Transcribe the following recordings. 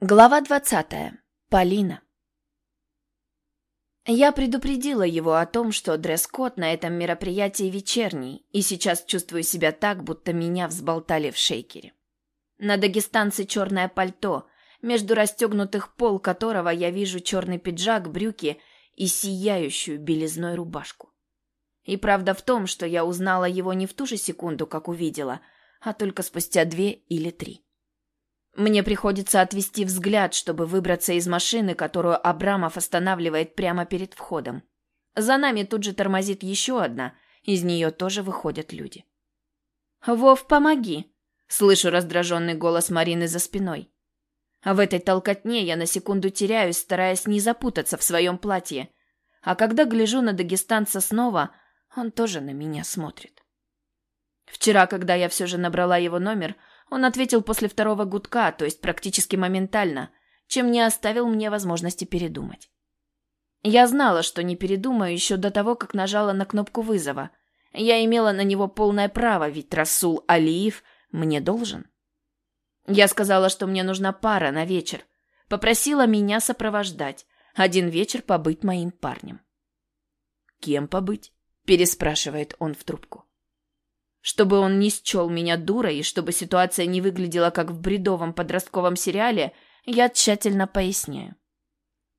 Глава двадцатая. Полина. Я предупредила его о том, что дресс-код на этом мероприятии вечерний, и сейчас чувствую себя так, будто меня взболтали в шейкере. На дагестанце черное пальто, между расстегнутых пол которого я вижу черный пиджак, брюки и сияющую белизной рубашку. И правда в том, что я узнала его не в ту же секунду, как увидела, а только спустя две или три. Мне приходится отвести взгляд, чтобы выбраться из машины, которую Абрамов останавливает прямо перед входом. За нами тут же тормозит еще одна, из нее тоже выходят люди. «Вов, помоги!» — слышу раздраженный голос Марины за спиной. В этой толкотне я на секунду теряюсь, стараясь не запутаться в своем платье. А когда гляжу на дагестанца снова, он тоже на меня смотрит. Вчера, когда я все же набрала его номер, он ответил после второго гудка, то есть практически моментально, чем не оставил мне возможности передумать. Я знала, что не передумаю еще до того, как нажала на кнопку вызова. Я имела на него полное право, ведь Расул Алиев мне должен. Я сказала, что мне нужна пара на вечер. Попросила меня сопровождать. Один вечер побыть моим парнем. «Кем побыть?» – переспрашивает он в трубку. Чтобы он не счел меня дурой и чтобы ситуация не выглядела как в бредовом подростковом сериале, я тщательно поясняю.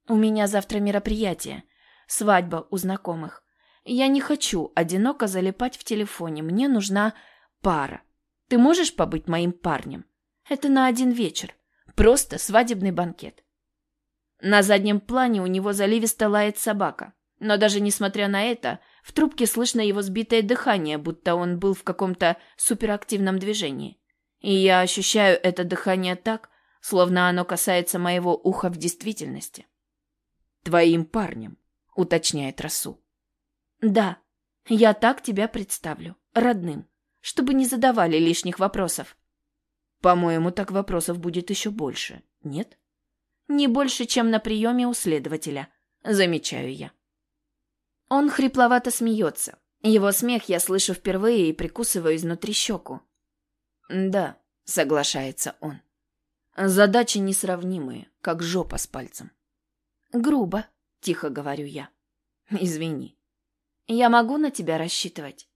У меня завтра мероприятие. Свадьба у знакомых. Я не хочу одиноко залипать в телефоне. Мне нужна пара. Ты можешь побыть моим парнем? Это на один вечер. Просто свадебный банкет. На заднем плане у него заливисто лает собака. Но даже несмотря на это, в трубке слышно его сбитое дыхание, будто он был в каком-то суперактивном движении. И я ощущаю это дыхание так, словно оно касается моего уха в действительности. «Твоим парнем», — уточняет Расу. «Да, я так тебя представлю, родным, чтобы не задавали лишних вопросов». «По-моему, так вопросов будет еще больше, нет?» «Не больше, чем на приеме у следователя», — замечаю я. Он хрипловато смеется. Его смех я слышу впервые и прикусываю изнутри щеку. «Да», — соглашается он. «Задачи несравнимые, как жопа с пальцем». «Грубо», — тихо говорю я. «Извини». «Я могу на тебя рассчитывать?»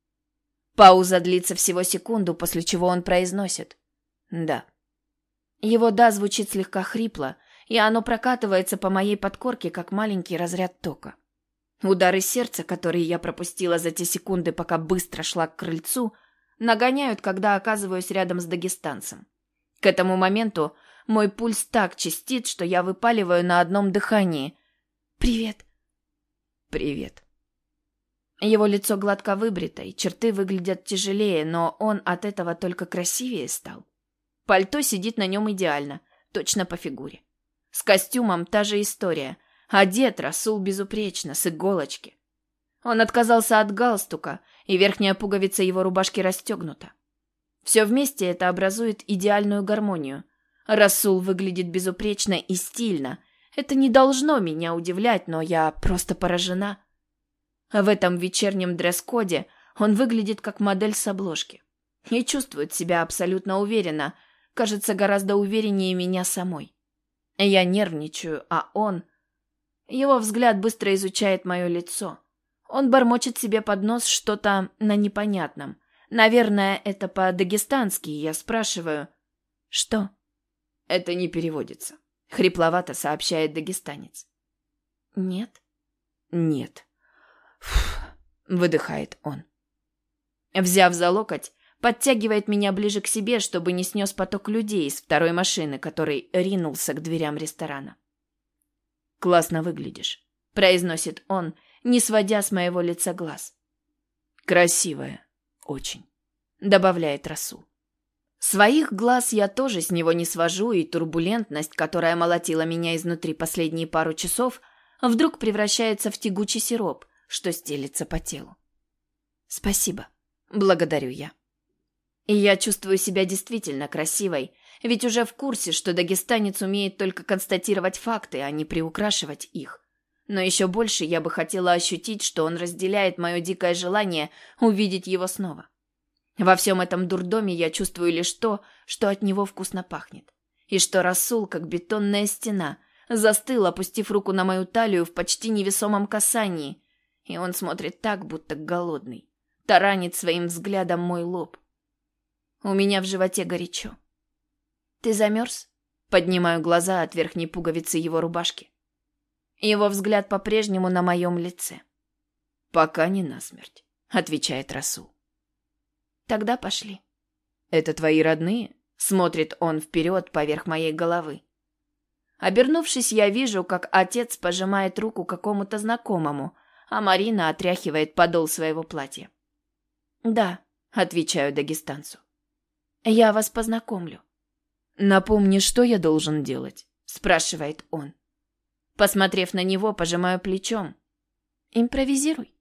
Пауза длится всего секунду, после чего он произносит. «Да». Его «да» звучит слегка хрипло, и оно прокатывается по моей подкорке, как маленький разряд тока. Удары сердца, которые я пропустила за те секунды, пока быстро шла к крыльцу, нагоняют, когда оказываюсь рядом с дагестанцем. К этому моменту мой пульс так частит, что я выпаливаю на одном дыхании. «Привет». «Привет». Его лицо гладко выбрито, и черты выглядят тяжелее, но он от этого только красивее стал. Пальто сидит на нем идеально, точно по фигуре. С костюмом та же история – Одет Расул безупречно, с иголочки. Он отказался от галстука, и верхняя пуговица его рубашки расстегнута. Все вместе это образует идеальную гармонию. Расул выглядит безупречно и стильно. Это не должно меня удивлять, но я просто поражена. В этом вечернем дресс-коде он выглядит как модель с обложки. И чувствует себя абсолютно уверенно, кажется, гораздо увереннее меня самой. Я нервничаю, а он его взгляд быстро изучает мое лицо. Он бормочет себе под нос что-то на непонятном. Наверное, это по-дагестански, я спрашиваю. «Что?» «Это не переводится», — хрипловато сообщает дагестанец. «Нет?» «Нет». Фух, выдыхает он. Взяв за локоть, подтягивает меня ближе к себе, чтобы не снес поток людей из второй машины, который ринулся к дверям ресторана. «Классно выглядишь», — произносит он, не сводя с моего лица глаз. «Красивая. Очень», — добавляет Расул. Своих глаз я тоже с него не свожу, и турбулентность, которая молотила меня изнутри последние пару часов, вдруг превращается в тягучий сироп, что стелится по телу. «Спасибо», — благодарю я. И я чувствую себя действительно красивой, ведь уже в курсе, что дагестанец умеет только констатировать факты, а не приукрашивать их. Но еще больше я бы хотела ощутить, что он разделяет мое дикое желание увидеть его снова. Во всем этом дурдоме я чувствую лишь то, что от него вкусно пахнет. И что Расул, как бетонная стена, застыл, опустив руку на мою талию в почти невесомом касании. И он смотрит так, будто голодный. Таранит своим взглядом мой лоб. У меня в животе горячо. «Ты замерз?» Поднимаю глаза от верхней пуговицы его рубашки. Его взгляд по-прежнему на моем лице. «Пока не насмерть», — отвечает Расул. «Тогда пошли». «Это твои родные?» — смотрит он вперед поверх моей головы. Обернувшись, я вижу, как отец пожимает руку какому-то знакомому, а Марина отряхивает подол своего платья. «Да», — отвечаю дагестанцу. «Я вас познакомлю». «Напомни, что я должен делать?» – спрашивает он. Посмотрев на него, пожимаю плечом. «Импровизируй».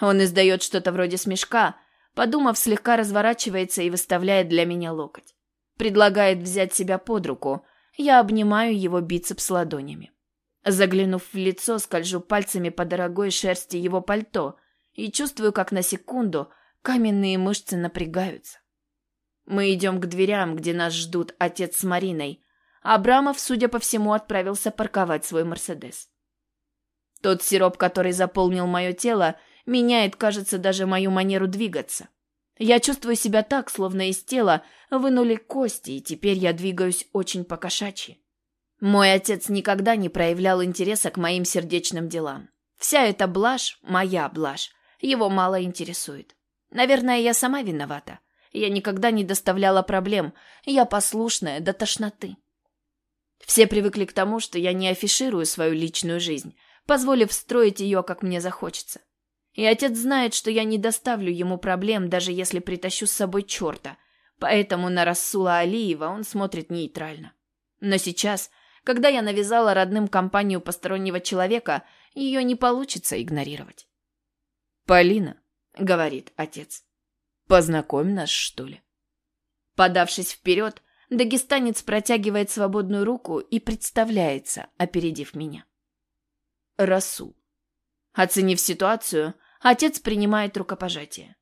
Он издает что-то вроде смешка, подумав, слегка разворачивается и выставляет для меня локоть. Предлагает взять себя под руку. Я обнимаю его бицепс ладонями. Заглянув в лицо, скольжу пальцами по дорогой шерсти его пальто и чувствую, как на секунду каменные мышцы напрягаются. Мы идем к дверям, где нас ждут отец с Мариной. Абрамов, судя по всему, отправился парковать свой «Мерседес». Тот сироп, который заполнил мое тело, меняет, кажется, даже мою манеру двигаться. Я чувствую себя так, словно из тела вынули кости, и теперь я двигаюсь очень покошачьи. Мой отец никогда не проявлял интереса к моим сердечным делам. Вся эта блажь, моя блажь, его мало интересует. Наверное, я сама виновата. Я никогда не доставляла проблем. Я послушная до тошноты. Все привыкли к тому, что я не афиширую свою личную жизнь, позволив строить ее, как мне захочется. И отец знает, что я не доставлю ему проблем, даже если притащу с собой черта. Поэтому на Расула Алиева он смотрит нейтрально. Но сейчас, когда я навязала родным компанию постороннего человека, ее не получится игнорировать. «Полина», — говорит отец, Познакомь нас, что ли?» Подавшись вперед, дагестанец протягивает свободную руку и представляется, опередив меня. Расул. Оценив ситуацию, отец принимает рукопожатие.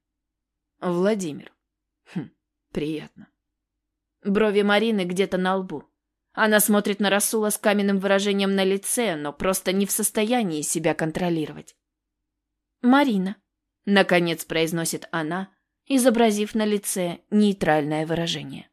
Владимир. Хм, приятно. Брови Марины где-то на лбу. Она смотрит на Расула с каменным выражением на лице, но просто не в состоянии себя контролировать. «Марина», — наконец произносит она, изобразив на лице нейтральное выражение.